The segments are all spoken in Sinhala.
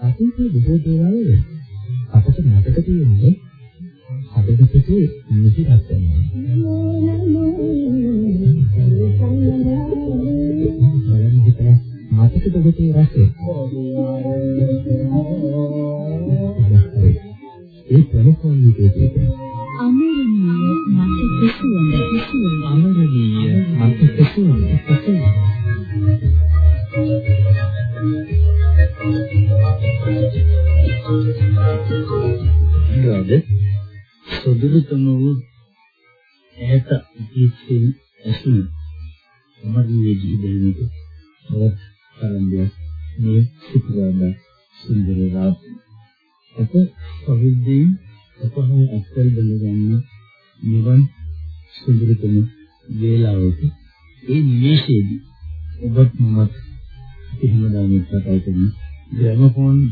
අතීතයේ බොහෝ දේවල් අපිට මතක තියෙන්නේ හදවතේ නිසිරත් වෙනවා. බලන්න හිතන මතකද ඔබේ රසය. ඒ ටෙලිෆෝන් එකේ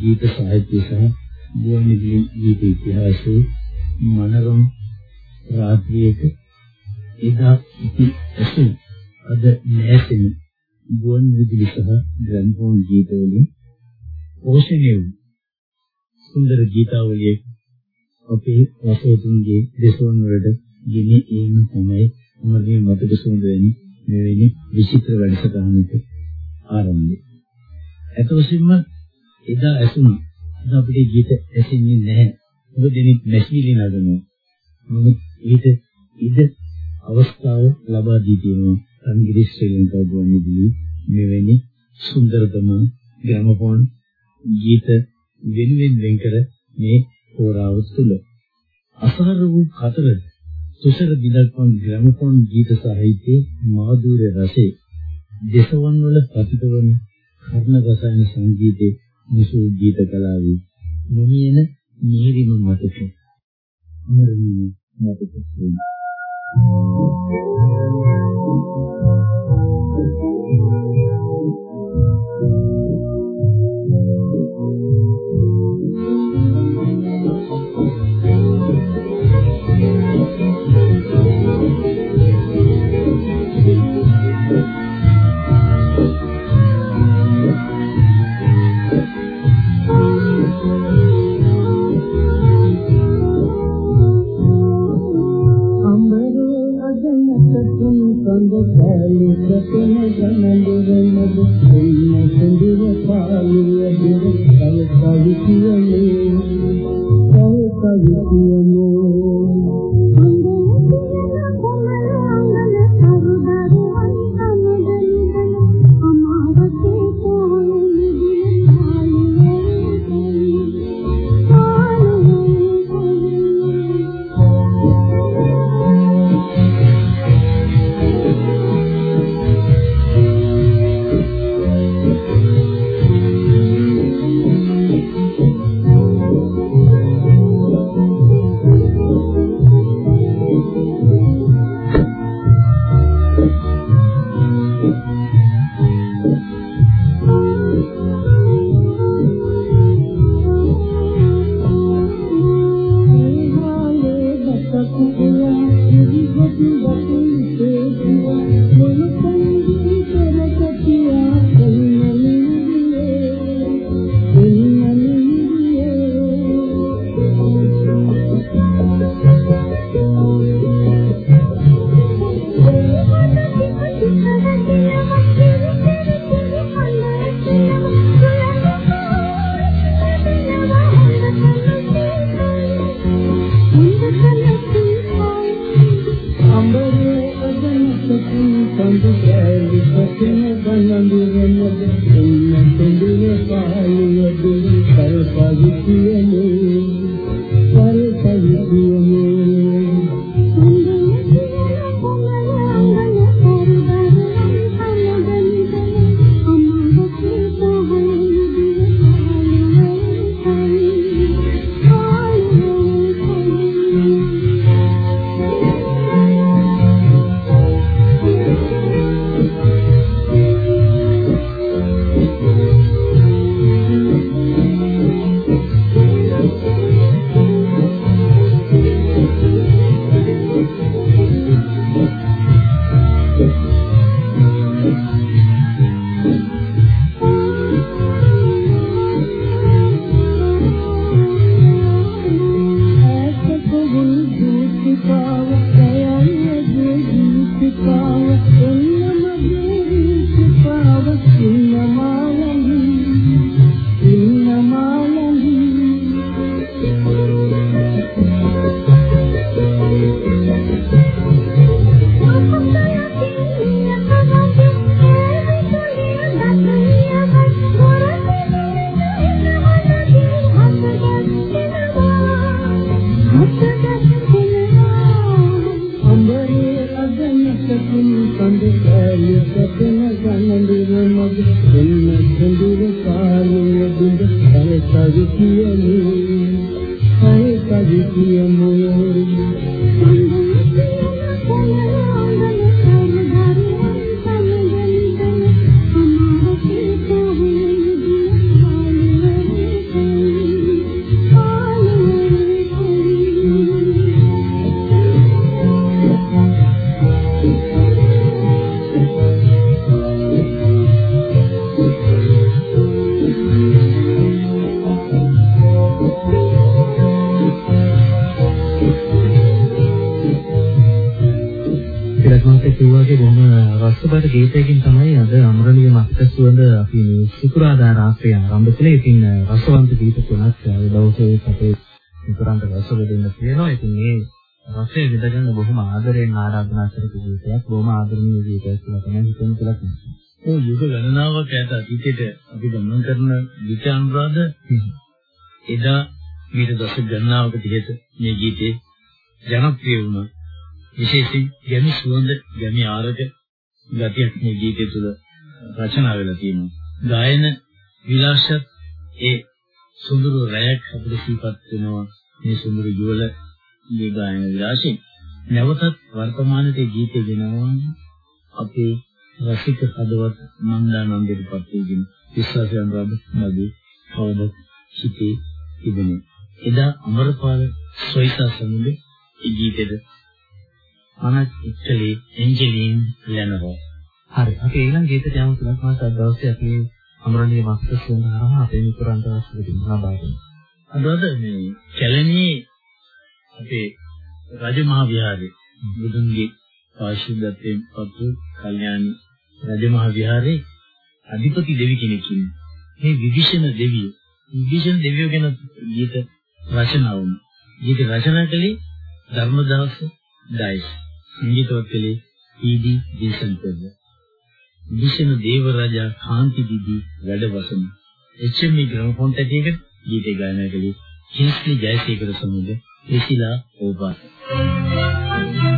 ගීත සාහිත්‍ය සහ ගුවන්විදුලි ගීත ඉතිහාසයේ මනරම් රාත්‍රියක එදා ඉති ඇසු අද නැසෙන ගුවන්විදුලි සහ ග්‍රැමෆෝන් ගීත වලින් පෝෂණය වූ සුන්දර ගීතාවලිය අපේ රසවතුන්ගේ දෙසොන් වලට ගෙන ඒම තමයි අමරණීය මතක සුවඳ වෙනි මෙවැනි විචිත්‍ර වැඩසටහනක ආරම්භය. අතොසින්ම එදා ඇසුණු අද අපිට ගීත ඇසෙන්නේ නැහැ. මොකද දෙනෙක් මැෂිනි නගනවා. නමුත් ඊට ඉද අවස්ථාව ලබා දී තියෙනවා සංගීත ශ්‍රී ලංකා ගුවන්විදුලි මෙවැනි සුන්දරතම ග්‍රැමෆෝන් ගීත වෙනුවෙන් වෙන් කර මේ හෝරාව තුළ අසහර වූ කතර සුසර බිඳක්වන් ග්‍රැමෆෝන් ගීත සාහිත්‍යයේ මාධුර්ය රසයේ දේශවන් වල පතිතවන කර්ණ රසායන සංගීතයේ විසූ ගීත කලාවේ නොමියන නිහිරිම මතක අමරණීය මතක වෙනවා Thank you. ගීතයකින් තමයි අද අමරණීය මතක සුවඳ අපි මේ සිකුරාදා රාත්‍රිය ආරම්භ කළේ. ඉතින් රසවන්ත ගීත තුනක් දවසේ අපේ මිතුරන්ට රස දෙන්න තියෙනවා. ඉතින් මේ රසය විඳගන්න බොහොම ආදරෙන් ආරාධනා කරපු ගීතයක්. බොහොම ආදරණීය ගීතයක් කියලා තමයි හිතෙන කියලා කියනවා. ඔය යුග ගණනාවක් ඈත අතීතයට අපි ගමන් කරන ගීත අනුරාධ එදා ඊට දශක ගණනාවකට ඉහත මේ ගීතේ ජනප්‍රිය වුණා. විශේෂයෙන් ගැමි සුවඳ ගැමි ආරක ගතියක් මේ ගීතය තුළ රචනා වෙලා තියෙනවා. ගායන විලාසත් ඒ සුඳුරු රැයක් අපිට සිහිපත් වෙනවා මේ සුඳුරු යුවල මේ ගායන විලාසයෙන්. නැවතත් වර්තමානයේ ගීතය ගෙනවා අපේ රසික හදවත් මන්දානන්දෙටපත් වීගෙන විශ්වාසයන් රබ නදී කවද සිටී තිබෙනවා. එදා අමරපාල සොයිසා සමුදේ ඒ ගීතෙද අනත් ඉක්කලේ එන්ජලින් ලැනරෝ. හරි. අපි ඊළඟ ගීතයට යමු තුනක් මාස අද දවසේ අපි අමරණීය වෙන හරහා අපේ මිතුරන්ට අවශ්‍ය දෙන්නා බාරගෙන. අදවද මේ කැලණියේ අපේ රජමහා විහාරයේ බුදුන්ගේ ආශිර්වාදයෙන් පසු කල්යාණි රජමහා විහාරයේ අධිපති දෙවි කෙනෙක් ඉන්නේ. මේ විභීෂණ දෙවියෝ විභීෂණ දෙවියෝ ගැන ගීත රචනා වුණා. ගීත රචනා කළේ ධර්මදාස ඩයිස්. සංගීතවත් කළේ ඊ.ඩී. දේශන්කර්ද. විෂණ දේවරාජා කාන්ති දිදී වැඩවසන එච්.එම්.ඊ ග්‍රැමෆෝන් තැටියකට ගීත ගායනා කළේ කිස්ලි ජයසේකර සමග එසිලා ඕපා. විභීෂණ දේව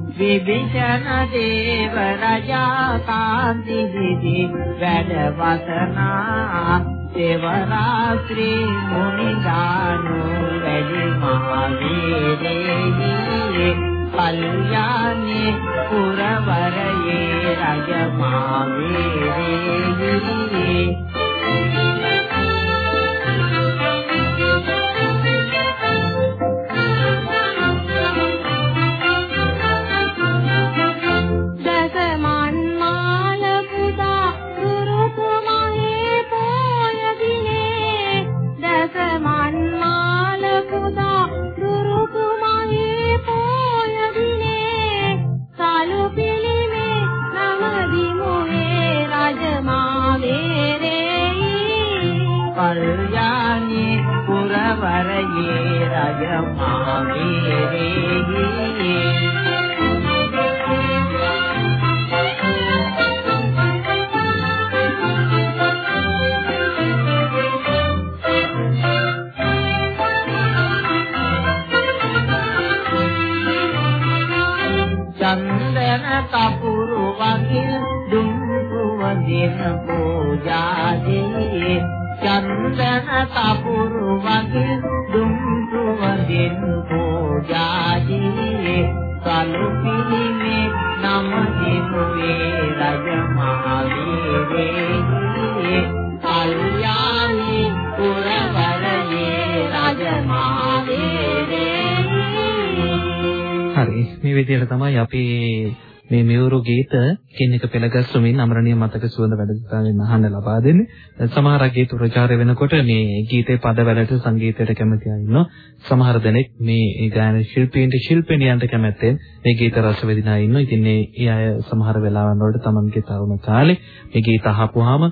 विभीषण देव रजा कान्ति शिवरात्रि मुनिदा नो गजमाने दे पल्याने कुरवरये रजमाने देहि සම්මාදේහි අපි මේ මෙවුරු ගීත කින් එක පෙළගස්සමින් අමරණීය මතක සුවඳ වැඩසටහනෙන් අහන්න ලබා දෙන්නේ. සමහර ගීත ප්‍රචාරය වෙනකොට මේ ගීතේ පදවලට සංගීතයට කැමති අය ඉන්නවා. සමහර දෙනෙක් මේ ගායන ශිල්පීන්ට ශිල්පිනියන්ට කැමැත්තෙන් මේ ගීත රස විඳින අය ඉන්නවා. ඉතින් මේ අය සමහර වෙලාවන් වලට තමන්ගේ තරුණ කාලේ මේ ගීත අහපුවාම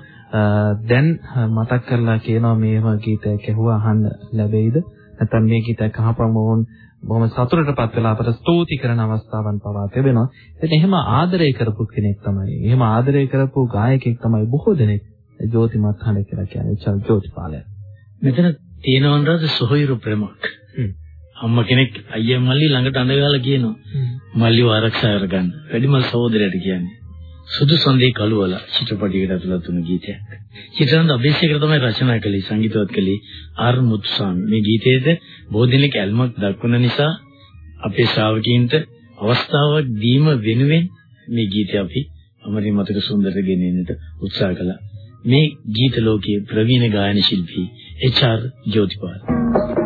දැන් මතක් කරලා කියනවා මේව ගීතයක් ඇහුවා අහන්න ලැබෙයිද? නැත්නම් මේ ගීතයක් අහපුවම ඕන් බොහොම සතුටටපත් වෙලා අපට ස්තුති කරන අවස්ථාවන් පවා තිබෙනවා. ඉතින් එහෙම ආදරය කරපු කෙනෙක් තමයි. එහෙම ආදරය කරපු ගායකයෙක් තමයි බොහෝ දෙනෙක් ජෝතිමත් හඬ කියලා කියන්නේ චල් ජෝතිපාලය. මෙතන තියෙනවන්රද සොහොයුරු ප්‍රේමක්. අම්මා කෙනෙක් අයියා මල්ලි ළඟට අඬගාලා කියනවා. මල්ලිව ආරක්ෂා කරගන්න. වැඩිමල් සහෝදරයට කියන්නේ. සුදු සඳේ කළුවල චිත්‍රපටයකට ඇතුළත් වුණු ගීතයක්. චිත්‍රාන්ත අභිෂේකර තමයි රචනා කළේ සංගීතවත් කළේ ආර් මුත්සාමි. මේ ගීතයේද බෝධිනික ඇල්මක් දක්වන නිසා අපේ ශ්‍රාවකීන්ට අවස්ථාවක් දීම වෙනුවෙන් මේ ගීතය අපි අමරින් මතක සුන්දර ගෙනෙන්නට උත්සාහ කළා. මේ ගීත ලෝකයේ ප්‍රවීණ ගායන ශිල්පී එච්.ආර්. ජෝතිපාල.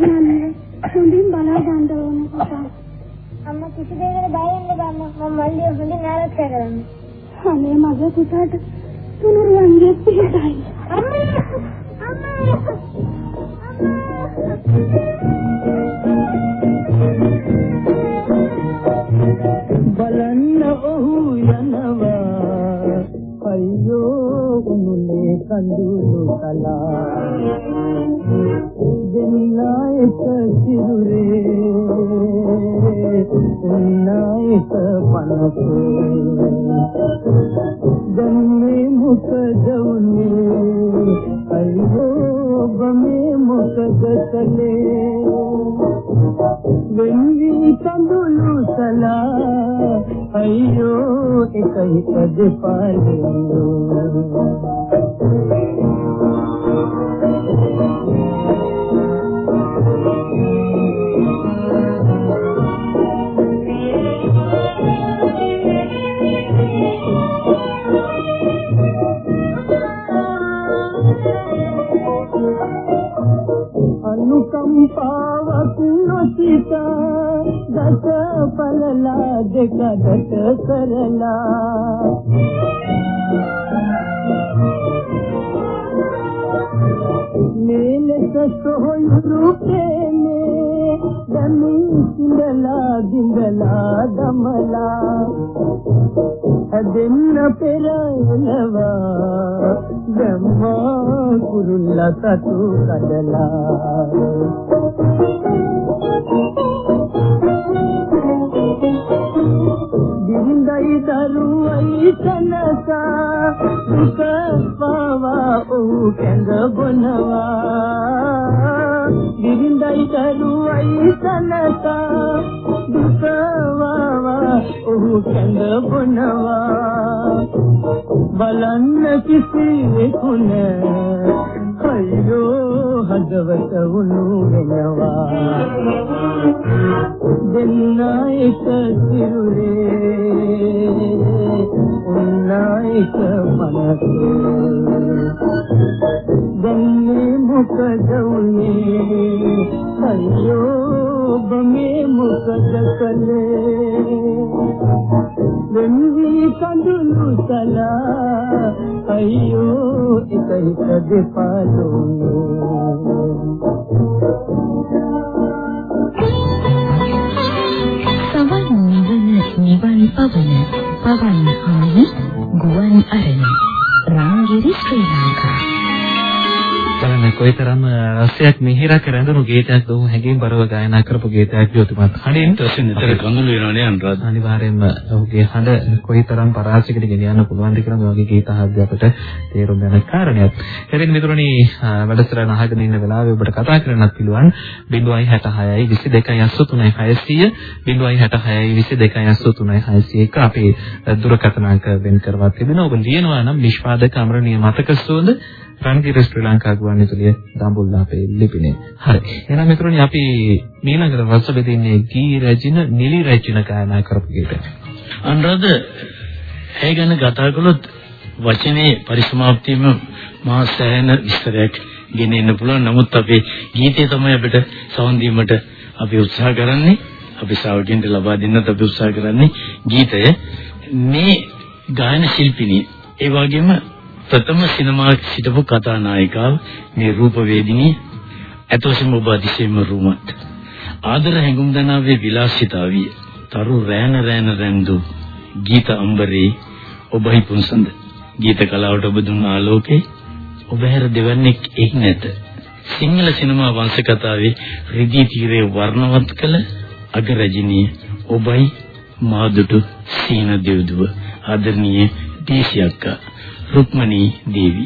නෑ හොඳින් බලා ගන්න ඕන පුතා. අම්මා කිසි දෙයකට බය වෙන්න බෑ මම මල්ලිය හොඳින් ආරක්ෂා කරන්න. අනේ මගේ පුතාට තුනුරුවන්ගේ පිටයි. අම්මා අම්මා අම්මා अमे मुकले गंदी तयो පලලා දෙක දස කරලා මේ ලෙස සොහොයුරු ප්‍රේමේ දමි සිඳලා දිඳලා දමලා හැදෙන්න පෙර එනවා ධම්මා කුරුල්ල සතු කඩලා දින්දයි දරුවයි තනසා දුක පාවා ඔහු කැඳ බොනවා. දින්දයි දරුවයි තනසා දුක වාවා ඔහු කැඳ බොනවා. බලන්න කිසිවෙකු නෑ අයියෝ හදවත වුණු වෙනවා දෙන්න එක සිරුරේ උන්න එක මනසේ. දැන්නේ මොකද උනේ? අයියෝ බමේ මොකද කළේ? වෙන්වි කඳුළු සලා අයියෝ එක හිත දෙපාලුනේ සවන් නිවන නිවන් පවන පවන් ආයි ගුවන් අරණ රංගිරි ශ්‍රී ලංකා. බලන්න කොයිතරම් රසයක් මිහිරක රැඳුණු ගීතයක් දෝ හැඟීම් බරව ගායනා කරපු ගීතයක් ජෝතිමත් හඬින් ඊට නිතර කඳුළු වෙනවනේ අනුරාධ. අනිවාර්යයෙන්ම ඔහුගේ හඬ කොයිතරම් පරාසයකට ගෙනියන්න පුළුවන්ද කියලා මේ වගේ ගීත අහද්දී අපට තේරුම් ගන්න කාරණයක්. එරින් මිතුරනි වැඩසටහන අහගෙන ඉන්න වෙලාවේ ඔබට කතා කරන්නත් පුළුවන් 066යි 22යි 83600 066යි 22යි 83600 අපේ දුරකථන අංක වෙන් කරවත් තිබෙනවා. ඔබ ලියනවා නම් නිෂ්පාදක අමරණීය මතක සුවඳ රන්ගිර ශ්‍රී ලංකා ගුවන්විදුලිය දඹුල්ලා අපේ ලිපිනේ. හරි. එහෙනම් මිතුරනි අපි ඊළඟට රස බෙදින්නේ ගී රැජින නිලි රැජින ගායනා කරපු ගීතය. අනුරාධ ඇය ගැන කතා කළොත් වචනේ පරිසමාප්තියම මහා සෑහෙන විස්තරයක් ගෙන එන්න පුළුවන්. නමුත් අපේ ගීතය තමයි අපිට සවන් දීමට අපි උත්සාහ කරන්නේ. අපි ශ්‍රාවකයන්ට ලබා දෙන්නත් අපි උත්සාහ කරන්නේ ගීතය. මේ ගායන ශිල්පිනිය ඒ වගේම ප්‍රථම සිනමා සිටපු කතානායිකාව මේ රූපවේදිනිය අතෝසම ඔබ අතිශයින්ම රූමත්. ආදර හැඟුම් දනාවේ විලාසිතාවිය. තරු රෑන රෑන රැඳු ගීත අම්බරේ ඔබයි පුන්සඳ ගීත කලාවට ඔබ දුන් ආලෝකේ ඔබ හැර දෙවන්නේක් එක් නැත. සිංහල සිනමා වංශ කතාවේ රිදී තීරේ වර්ණවත් කළ අගරජිනිය ඔබයි මාදුටු සීන දෙව්දුව. ආදරණීය ටීසි අක්කා. රුක්මනී දේවි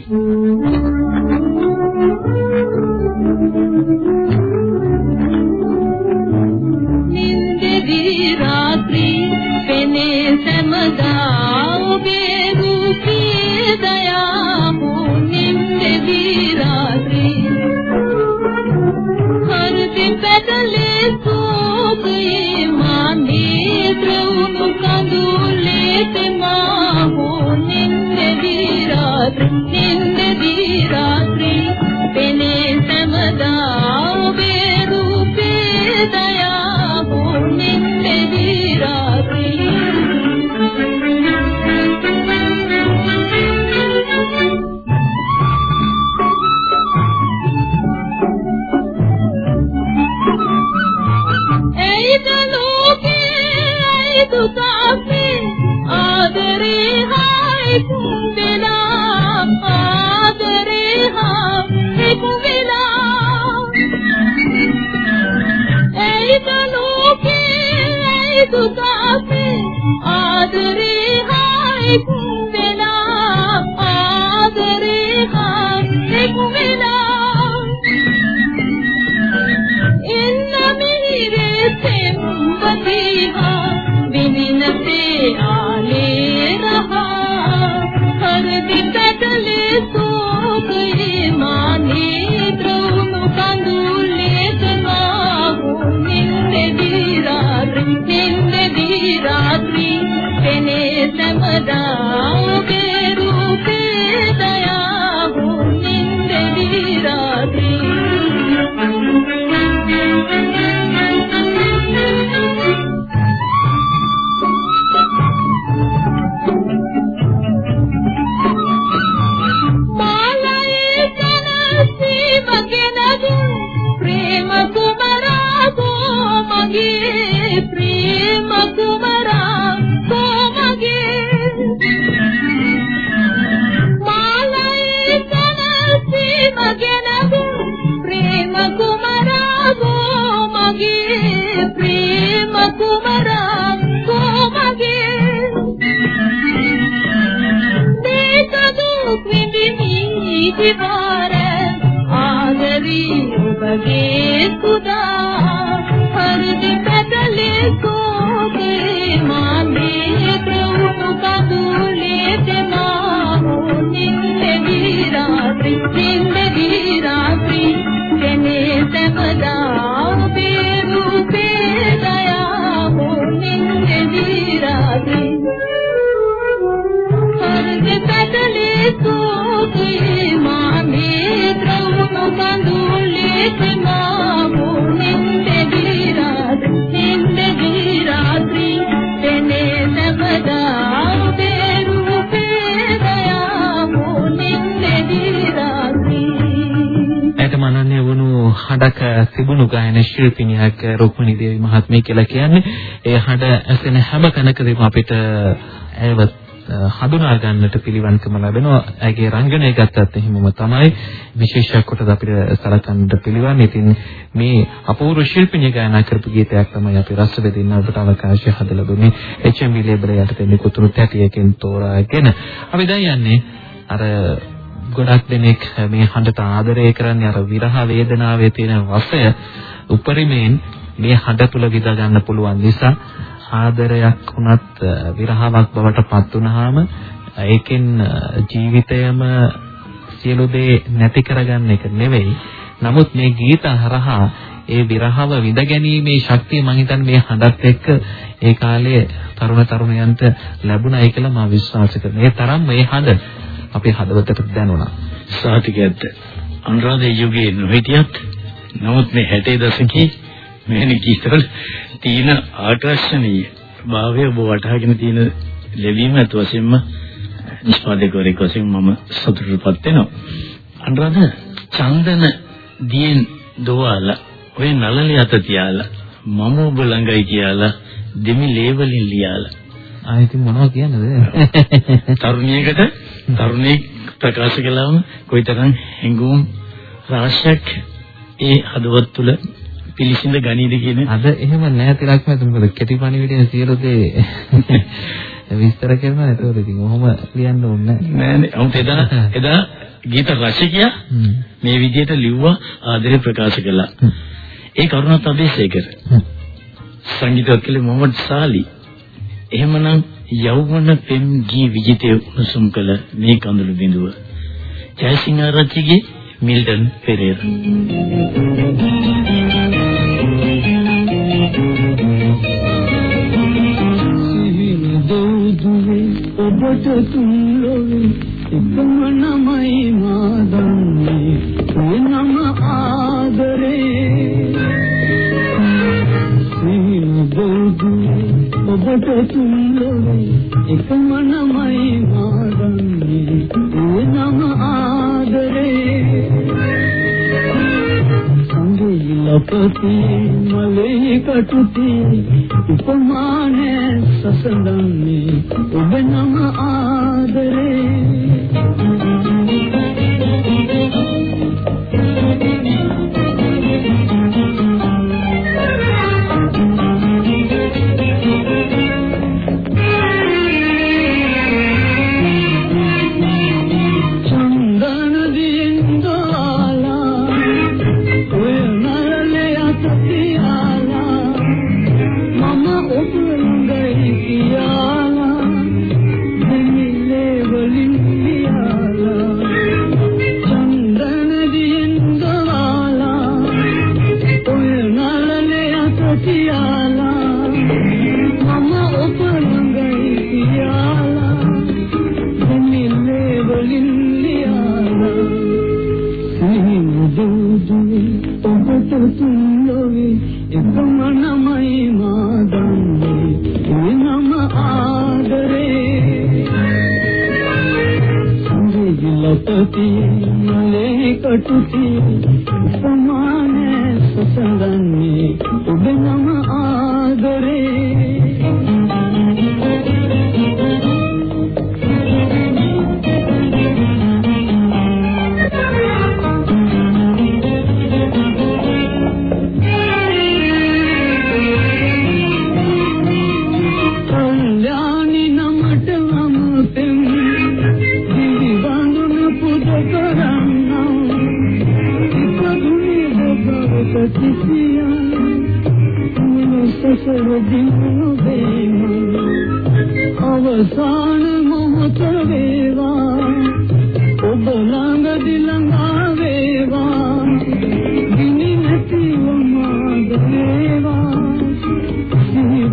ಸದಾ people හඬක තිබුණු ගායන ශිල්පිනියක් රුක්මනී දේවි මහත්මිය කියලා කියන්නේ. ඒ හඬ ඇසෙන හැම කනකදීම අපිට ඇයව හඳුනා ගන්නට පිළිවන්කම ලැබෙනවා. ඇගේ රංගනය ගත්තත් එහෙමම තමයි විශේෂයක් කොටද අපිට සලකන්නට පිළිවන්. ඉතින් මේ අපූර්ව ශිල්පිනිය ගායනා කරපු ගීතයක් තමයි අපි රස බෙදින්න ඔබට අවකාශය හදලා දුන්නේ. HMB ලේබල් යටතේ නිකුත්ුණු තැටියකින් තෝරාගෙන අපි දැන් යන්නේ අර ගොඩක් දෙනෙක් මේ හඬට ආදරය කරන්නේ අර විරහ වේදනාවේ තියෙන රසය උපරිමයෙන් මේ හඬ තුල විඳ ගන්න පුළුවන් නිසා ආදරයක් වුණත් විරහාවක් බවට පත් වුනහම ඒකෙන් ජීවිතයම සියලු දේ නැති කරගන්න එක නෙවෙයි. නමුත් මේ ගීත හරහා ඒ විරහව විඳ ගැනීමේ ශක්තිය මම හිතන්නේ මේ හඬත් එක්ක ඒ කාලේ තරුණ තරුණයන්ට ලැබුණයි කියලා මම විශ්වාස කරනවා. ඒ තරම් මේ හඬ අපේ හදවතට දැනුණා. සාතිකයක්ද අනුරාධ යුගයේ නොහිටියත් නමුත් මේ 60 දශකයේ මෙවැනි ගීතවල තියෙන ආකර්ෂණීය භාවය ඔබ වටහාගෙන තියෙන ලැබීම අත වශයෙන්ම නිෂ්පාදකවරයෙක් වශයෙන් මම සතුටුපත් වෙනවා. අනුරාධ චන්දන දියෙන් දොවාලා ඔය නළලේ අත තියාලා මම ඔබ ළඟයි කියලා දෙමි ලේවලින් ලියාලා ආයෙත් මොනවද කියන්නද තරුණියකට තරුණියෙක් ප්‍රකාශ කළාම කොයිතරම් හැඟුම් රාශියක් ඒ හදවත් තුළ පිළිසිඳ ගනීද කියන අද එහෙම නැහැ තිලක් මත මොකද කෙටි පණිවිඩයෙන් සියලු දේ විස්තර කරනවා. ඒතකොට ඉතින් ඔහොම ලියන්න ඕනේ නෑනේ 아무ත් එදා එදා ගීත රසිකයා මේ විදිහට ලිව්වා ආදරේ ප්‍රකාශ කළා. ඒ කරුණාත් අබේසේකර සංගීතවත් කලේ මොහමඩ් සාලි. එහෙමනම් යෞවන පෙම් ගී විජිතේ උණුසුම් කළ මේ කඳුළු බිඳුව. ජයසිංහ ආරච්චිගේ මිල්ටන් පෙරේරා ඔබට තුන්ලොවේ එකම නමයි මා දන්නේ ඒ නම ආදරේ. සිහින බෝධුවේ ඔබට තුන්ලොවේ එකම නමයි මා දන්නේ ඒ නම ආදරේ. ලපති මලේ කටුති උපමාන සසඳන්නේ ඔබ නම ආදරේ.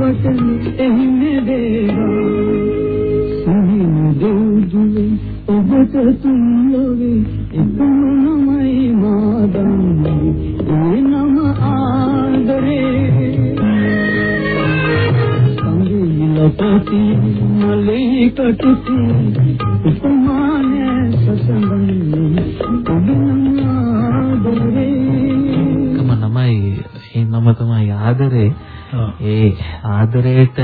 වචන එහිම දේවා සහින දෝදුවේ තුන්ලොවේ එකම නමයි මාදන්නේ. ඒ නම ආදරේ. සංගීලපති මලේ කටුති උපමාන සසඳන්නේ ඔබ නමයි ඒ නම තමයි ආදරේ ඒ ආදරයට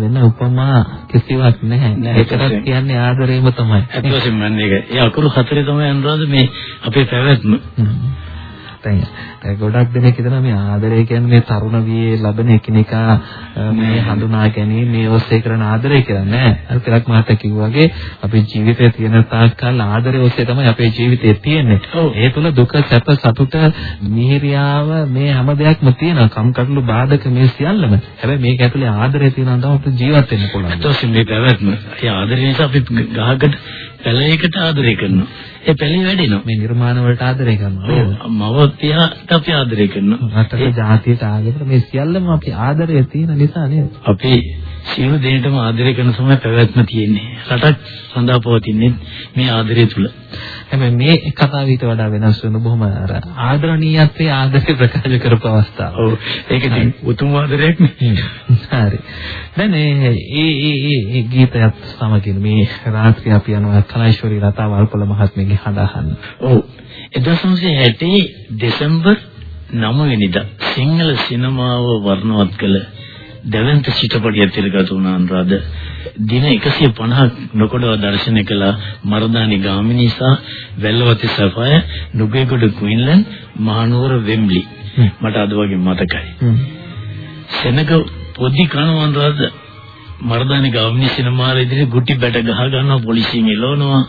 වෙන උපමා කිසිවක් නැහැ. ඒකටත් කියන්නේ ආදරේම තමයි. ඇත්ත වශයෙන්ම මේක. ඒ අකුරු හතරේ තමයි අනුරාධ මේ අපේ පැවැත්ම. දැන් ගොඩක් දෙනෙක් හිතනවා මේ ආදරය කියන්නේ මේ තරුණ වියේ ලැබෙන එකිනෙකා මේ හඳුනා ගැනීම මේ ඔස්සේ කරන ආදරය කියලා නෑ. අර තිලක් මහත්තයා කිව්වා වගේ අපේ ජීවිතයේ තියෙන තාක්කල් ආදරය ඔස්සේ තමයි අපේ ජීවිතේ තියෙන්නේ. ඒ තුල දුක සැප සතුට මිහිරියාව මේ හැම දෙයක්ම තියෙනවා. කම්කටොළු බාධක මේ සියල්ලම. හැබැයි මේක ඇතුලේ ආදරය තියෙනවා තමයි අපිට ජීවත් වෙන්න පුළුවන්. ඒත් මේ පැවැත්ම. ඒ ආදරය නිසා අපි ගහකට පැලයකට ආදරය කරනවා. ඒ පැලේ වැඩෙනවා. මේ නිර්මාණ වලට ආදරය කරනවා. මව පියාට අපි ආදරය කරනවා. රටේ ජාතියට ආගමට මේ සියල්ලම අපි ආදරය තියෙන නිසා නේද? අපි සියලු දෙයකටම ආදරය කරන සමය පැවැත්ම තියෙන්නේ. රටක් සඳහා පවතින්නේ මේ ආදරය තුල. හැබැයි මේ කතාව ඊට වඩා වෙනස් වෙන බොහොම අර ආදරණීයත්වයේ ආදරය ප්‍රකාශ කරපු අවස්ථාව. ඔව් ඒක ඉතින් උතුම් ආදරයක් නේ. හරි. දැන් ඒ ඒ ඒ ගීතයත් සමගින් මේ රාත්‍රිය අපි යනවා කලයිශ්වරී ලතා වල්පොල මහත්මියගේ හඬ අහන්න. ඔව් 1960 දෙසැම්බර් 9 වෙනිදා සිංහල සිනමාව වර්ණවත් කළ දැවැන්ත චිත්‍රපටයක් තිරගත වුණ අනුරාධ දින 150ක් නොකොඩව දර්ශනය කළ මර්දානි ගාමිණී සහ වැල්ලවති සෆය නුගේගොඩ ක්වීන්ලන්ඩ් මහනුවර වෙම්බ්ලි. මට අද වගේ මතකයි. සෙනග පොඩි කන අනුරාධ මර්දානි ගාමිණී සිනමාවේ ඉදිරියේ ගුටි බැට ගහ ගන්නවා පොලිසියෙන් එළවනවා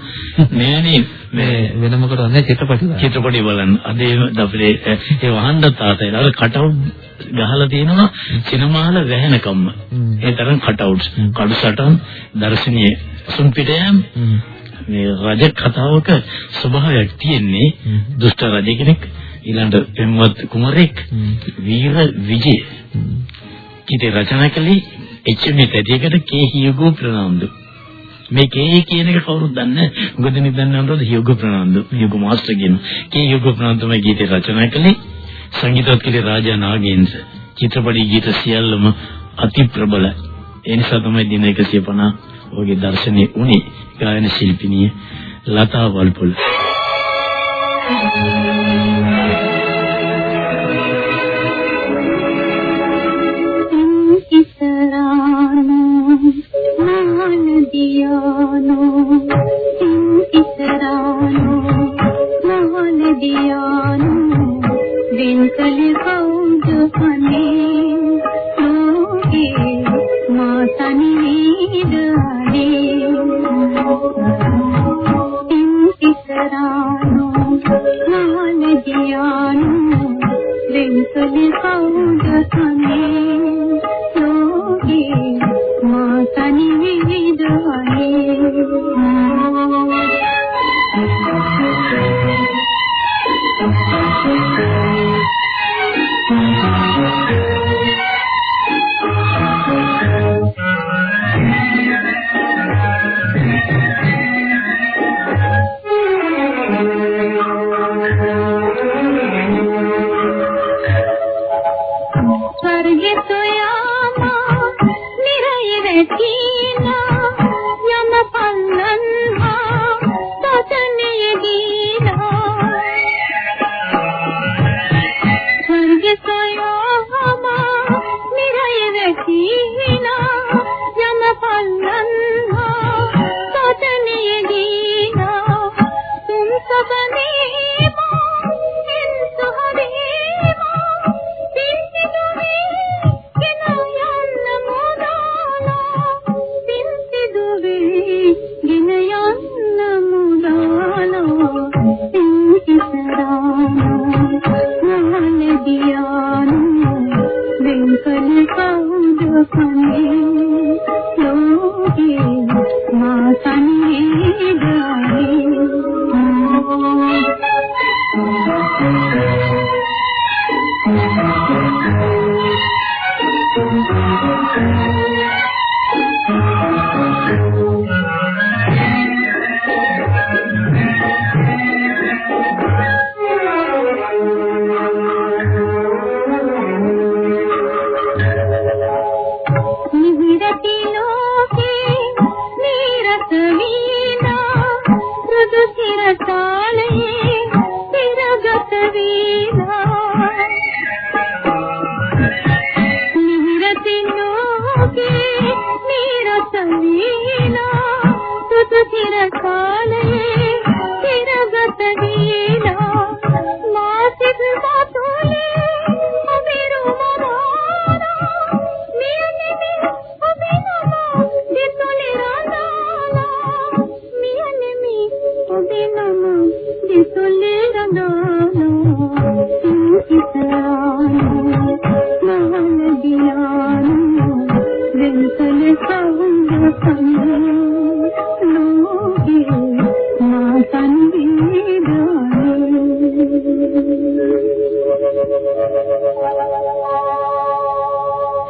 නෑනේ මේ වෙන මොකටද නැහැ චිත්‍රපටි චිත්‍රපටි බලන්න. අද දපලේ ඒ වහන්න තාතයි අර කටවුට් ගහලා තියෙනවා සිනමාල වැහෙනකම්ම. ඒ තරම් කටවුට්ස් කඩු සටන් දර්ශනීය සුන් පිටයම්. මේ රජ කතාවක ස්වභාවයක් තියෙන්නේ දුෂ්ට රජ කෙනෙක් ඊළඟ පෙම්වත් කුමරෙක් වීර විජය කීතේ රචනා කළේ එච්.එම්. තැටියකට කේ හියගෝ ප්‍රනාන්දු මේ කේ කියන එක කවුරුත් දන්නේ නැහැ. මොකද දෙනෙක් දන්නේ නැන්දද හියගෝ ප්‍රනාන්දු. හියගෝ මාස්ටර් කියන. කේ හියගෝ ප්‍රනාන්දු තමයි ගීතේ රචනා කළේ. සංගීතවත් කළේ රාජා නාගේන්ද්‍ර. චිත්‍රපටි ගීත සියල්ලම අති ප්‍රබල. ඒ නිසා තමයි දින 150 ඔහුගේ දර්ශනය උනේ ගායන ශිල්පිනිය ලතා වල්පොල. කාලයේ दियानो इन इसरानो नवन दियानो दिन कल कौज हने लोगे मातनी नीद आले इन इसरानो नवन दियानो दिन कल कौज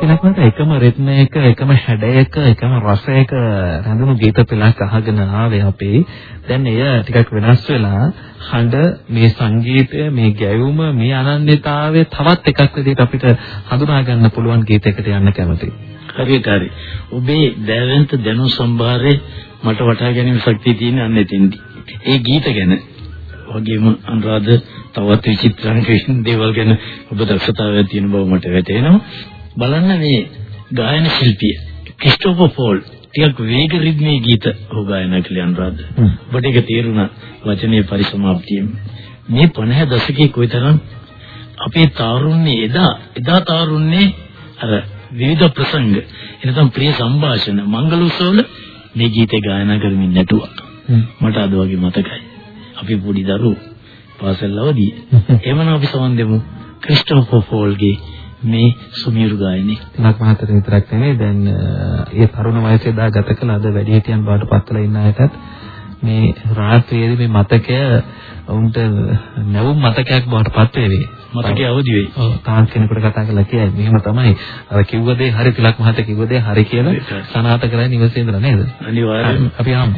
එනකොට එකම රිද්මයක එකම හැඩයක එකම රසයක රැඳුණු ගීත පෙළක් අහගෙන ආවේ අපි. දැන් එය ටිකක් වෙනස් වෙලා හඬ මේ සංගීතය මේ ගැයුම මේ අනන්‍යතාවය තවත් එකක් විදිහට අපිට හඳුනා ගන්න පුළුවන් ගීතයකට යන්න කැමතියි. හරියට හරි. ඔබේ දැවැන්ත දැනුම් සම්භාරයේ මට වටහා ගැනීම ශක්තිය තියෙන අන්න එතෙන්දී. ඒ ගීත ගැන වගේම අනුරාධ තවත් විචිත්‍රාංග දේවල් ගැන ඔබ දක්ෂතාවයක් තියෙන බව මට වැටහෙනවා. බලන්න මේ ගායන ශිල්පිය ක්‍රිස්ටෝෆර් පෝල් ටිකක් වේග රිද්මේ ගීත ඔහු ගායනා කළේ අනුරාධ. ඔබට ඒක තේරුණා වචනේ පරිසමාප්තියෙන්. මේ 50 දශකයේ කොයිතරම් අපේ තාරුණ්‍ය එදා එදා තාරුණ්‍යේ අර විවිධ ප්‍රසංග එනතම් ප්‍රිය සංഭാෂණ මංගල උත්සවවල මේ ගීතේ ගායනා කරමින් නැටුවා. මට අද වගේ මතකයි. අපි පොඩි දරුවෝ පාසල් අවදී. එවනම් අපි සමන් දෙමු ක්‍රිස්ටෝෆර් ෆෝල්ගේ මේ සුමියුරු ගායනේ. තිලක් මහත්තයා විතරක් නෙමෙයි දැන් ඒ තරුණ වයසේ දා ගත කළ අද වැඩිහිටියන් බවට පත්වලා ඉන්න අයටත් මේ රාත්‍රියේදී මේ මතකය උන්ට නැවුම් මතකයක් බවට පත් වේවි. මතකයේ අවදි වෙයි. ඔව් තාන් කෙනෙකුට කතා කරලා කියයි මෙහෙම තමයි අර කිව්ව දේ හරි තිලක් මහත්තයා කිව්ව දේ හරි කියලා සනාත කරලා නිවසේ ඉඳලා නේද? අනිවාර්යයෙන්ම අපි ආමු.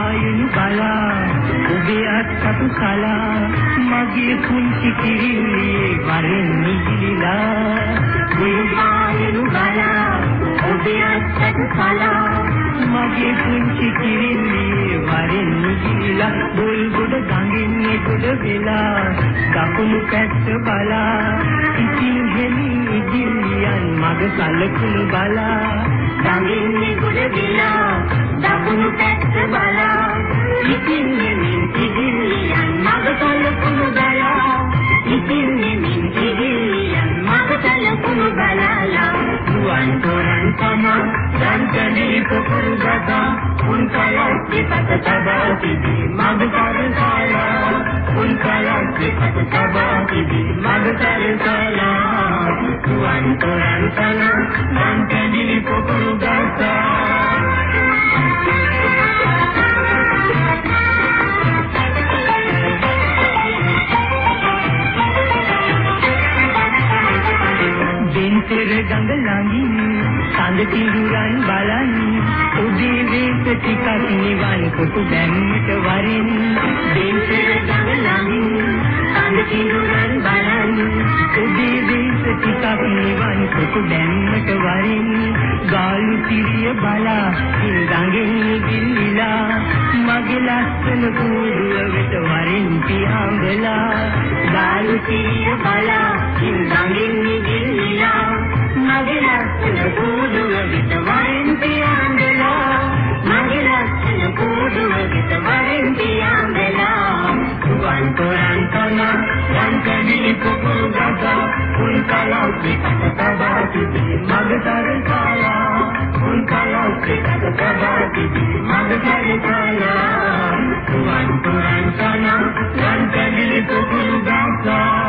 සිරුපායනු බලා ඔබේ අත්පතු කලා මගේ කුංචි කිරිල්ලියේ වරෙන් නිදිලා සිරුපායනු බලා ඔබේ අත්පතු කලා මගේ කුංචි කිරිල්ලියේ වරෙන් නිදිලා බුල් ගොඩ ගඟින් ගොඩ වෙලා දකුණු පැත්ත බලා ඉතින් හෙමි ඉදිරියන් මග සලකුණු බලා ගඟින් ගොඩ වෙලා දකුණු පැත්ත බලා ඉතින් නෙමින් ඉදිරියන් මග සලකුණු බලා ඉතින් නෙමින් ඉදිරියන් මග සලකුණු බලාලා. රුවන් තොරන් තම සංකලී පොකුරු ගතා උන් කලක් පිටත තබා තිබී මග කරසාලා. උන් කලක් පිටත තබා තිබී මග කරසාලා. රුවන් තොරන් තම සංකලී පොකුරු ගතා දෙන්තර ගඟ ළඟින් සඳ කිරුරන් බලන් ඔබේ වේස ටිකක් නිවන් කොට බැම්මට වරින්. දෙන්තර ගඟ ළඟින් සඳ කිරුරන් බලන් ඔබේ වේස ටිකක් නිවන් කොට බැම්මට වරින්. ගාලු තිරිය බලා ඉඳගෙන ගිල්ලිලා මගේ ලස්සන කූඩුව වෙත වරින් පියාඹලා. ගාලු තිරිය බලා ඉඳගෙන ගිල්ලිලා මගේ ලස්සන කුඩුව විත වරින් පියාඹලා මගේ ලස්සන කුඩුව විත වරින් පියාඹලා කුවන් තොරන් තන සංකලී කුකුගත කුල් කලෝ පිටත බබාති මගතර කාලා කුල් කලෝ පිටත බබාති මගතර කාලා කුවන් තොරන් තන සංකලී කුකුගත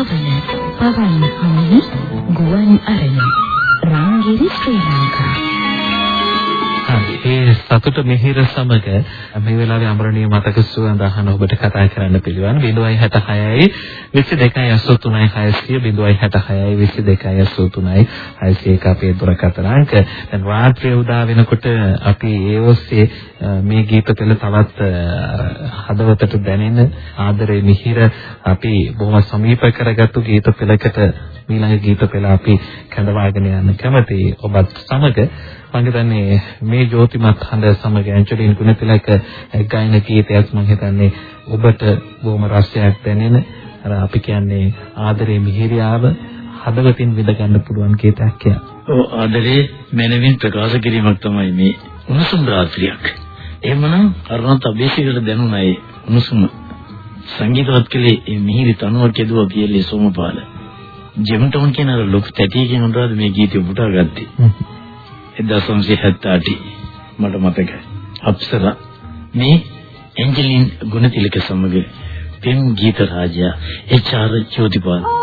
පවන පවන් හමුනි ගුවන් අරණ රංගිරි ශ්‍රී ලංකා. හරි ඒ සතුට මිහිර සමග මේ වෙලාවේ අමරණීය මතක සුවඳ අහන ඔබට කතා කරන්න පිළිවන්. 066යි 22යි 83යි 600 066යි 22යි 83යි 601 අපේ දුරකථන අංක. දැන් රාත්‍රිය උදා වෙනකොට අපි ඒ ඔස්සේ මේ ගීත පෙළ තවත් හදවතට දැනෙන ආදරේ මිහිර අපි බොහොම සමීප කරගත්තු ගීත පෙළකට ඊළඟ ගීත පෙළ අපි කැඳවාගෙන යන්න කැමතියි. ඔබත් සමග මම හිතන්නේ මේ ජෝතිමත් හඬ සමග ඇන්ජලින් ගුණතිලක ගායන ගීතයක් මම හිතන්නේ ඔබට බොහොම රසයක් දැනෙන අර අපි කියන්නේ ආදරේ මිහිරියාව හදවතින් විඳ ගන්න පුළුවන් ගීතයක් කියලා. ඔව් ආදරේ මනවින් ප්‍රකාශ කිරීමක් තමයි මේ උණුසුම් රාත්‍රියක්. එහෙමනම් අරුණත් අබේසිකට දැනුණා ඒ උණුසුම සංගීතවත් කලේ මේ මිහිරි තනුවක් යදුවා කියලා සෝමපාල. ජෙම්ටෝන් කියන අර ලොකු තැටියකින් උඩරද මේ ගීතය පුටා ගත්තේ. 1978 මට මතකයි. අප්සරා මේ ඇන්ජලින් ගුණතිලක සමග පෙම් ගීත රාජයා එච්.ආර්. ජෝතිපාල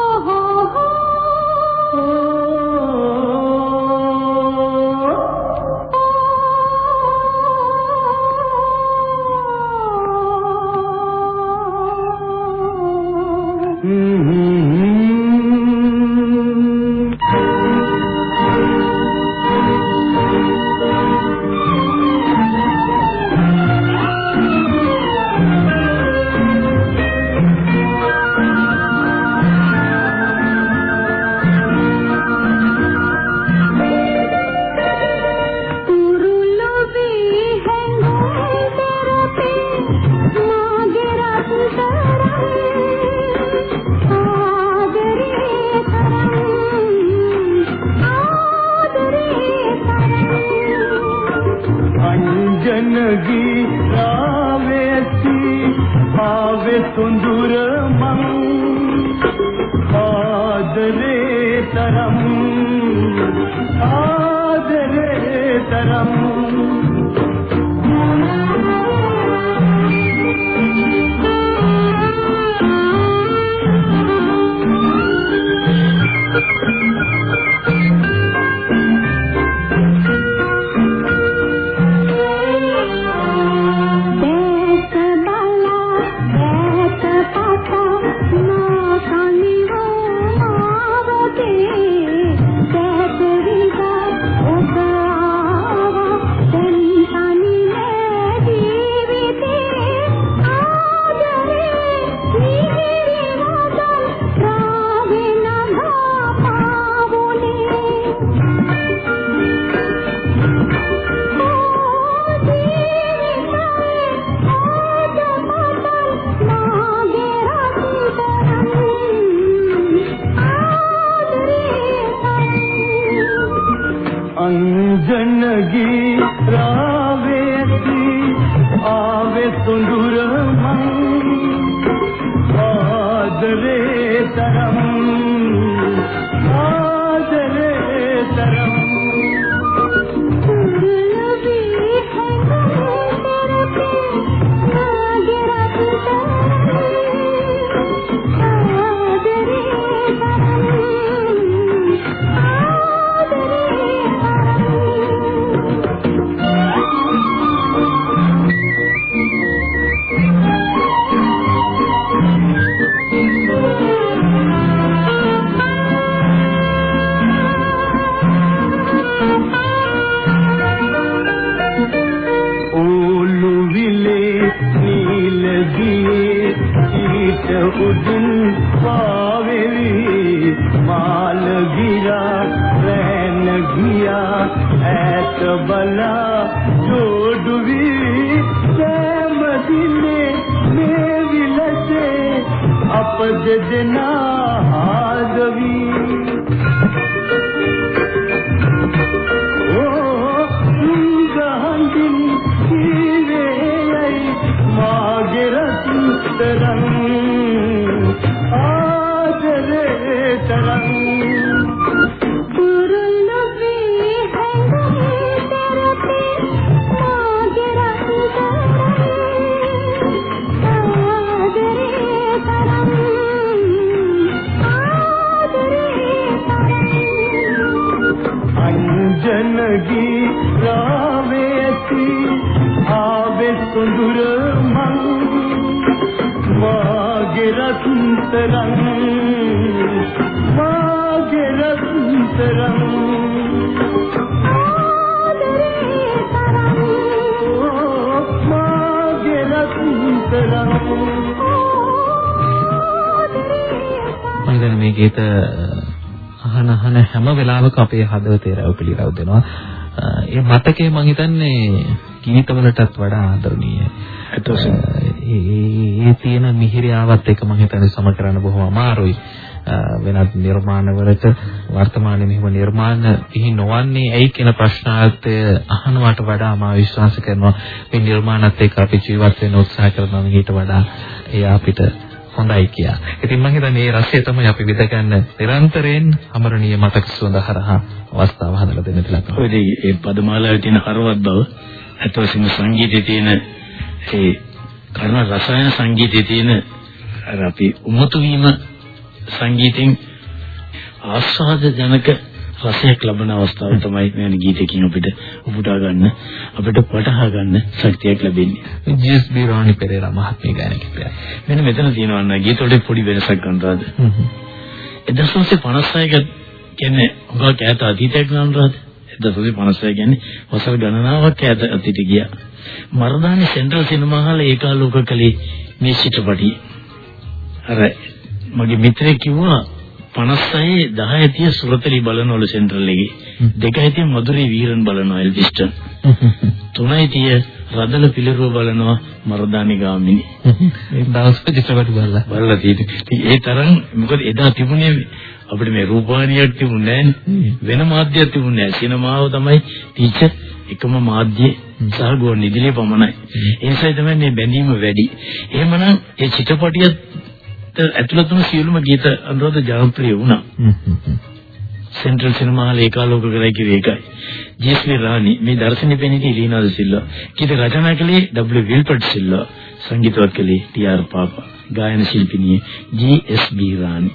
රත්තරන් මම හිතන්නේ මේ ගීත අහන අහන හැම වෙලාවක අපේ හදවතේ රැව් පිළිරව් දෙනවා. ඒ මතකේ මම හිතන්නේ ගීතවලටත් වඩා ආදරණීයයි. ඒ ඒ තියෙන මිහිරියාවත් එක මම හිතන්නේ සම කරන්න බොහොම අමාරුයි. වෙනත් නිර්මාණවලට වර්තමානයේ මෙහෙම නිර්මාණ පිහි නොවන්නේ ඇයි කියන ප්‍රශ්නාර්ථය අහනවට වඩා මා විශ්වාස කරනවා මේ නිර්මාණත් එක්ක අපි ජීවත් වෙන්න උත්සාහ කරනවා ඊට වඩා ඒ අපිට හොඳයි කියා. ඉතින් මම හිතන්නේ මේ රසය තමයි අපි විඳගන්න නිරන්තරයෙන් අමරණීය මතක සුවඳ හරහා අවස්ථාව හදලා දෙන්න තිලක්. ඔය ඒ පදමාලාවේ තියෙන හරවත් බව අතවසින් සංගීතයේ තියෙන ඒ කර්ණ රසායන සංගීතයේ තියෙන අර අපි උමතු වීම සංගීතෙන් ආස්වාද ජනක රසයක් ලබන අවස්ථාව තමයි මේ ගීතකින් අපිට උපුටා ගන්න අපිට වටහා ගන්න ශක්තියක් ලැබෙන්නේ. ජීස් බීරානි පෙරේරා මහත්මිය ගායන කිපියා. මෙන්න මෙතන තියෙනවා නේද ගීත වලට පොඩි වෙනසක් ගන්නවාද? 1956 කියන්නේ උගා කෑත අතීතයක් ගන්නවාද? 1956 කියන්නේ වසර ගණනාවක් ඈත අතීත ගියා. මර්දානි සෙන්ට්‍රල් සිනමා හාල ඒකාලෝක කලේ මේ චිත්‍රපටිය. අර මගේ මිත්‍රයෙක් කිව්වා 56 10 තිය සුරතලි බලනවලු සෙන්ට්‍රල් එකේ. දෙකයි තිය මధుරේ වීරන් බලනවා එල්විස්ටන්. තුනයි තිය රදල පිළිරුව බලනවා මර්දානි ගාමිනී. මේ දවස් චිත්‍රපට බලලා. බලලා තියෙන්නේ. ඒ තරම් මොකද එදා තිබුණේ අපිට මේ රූපවාහිනියක් තිබුණේ නැහැ වෙන මාධ්‍යයක් තිබුණේ නැහැ. සිනමාව තමයි ටීචර් එකම මාධ්‍ය සහ ගුවන් විදුලිය පමණයි. ඒ තමයි මේ බැඳීම වැඩි. එහෙමනම් ඒ චිත්‍රපටියත් ඇතුළත වුණු සියලුම ගීත අනුරාධ ජනප්‍රිය වුණා. සෙන්ට්‍රල් සිනමා හාල ඒකාලෝක කරයි කිව්වේ ඒකයි. ජීස්මි රාණි මේ දර්ශනීය පෙනීටි ලීනාද සිල්වා. ගීත රචනා කළේ W විල්පට් සිල්වා. සංගීතවත් කළේ ටී.ආර්. පාපා. ගායන ශිල්පිනිය ජී.එස්.බී. රාණි.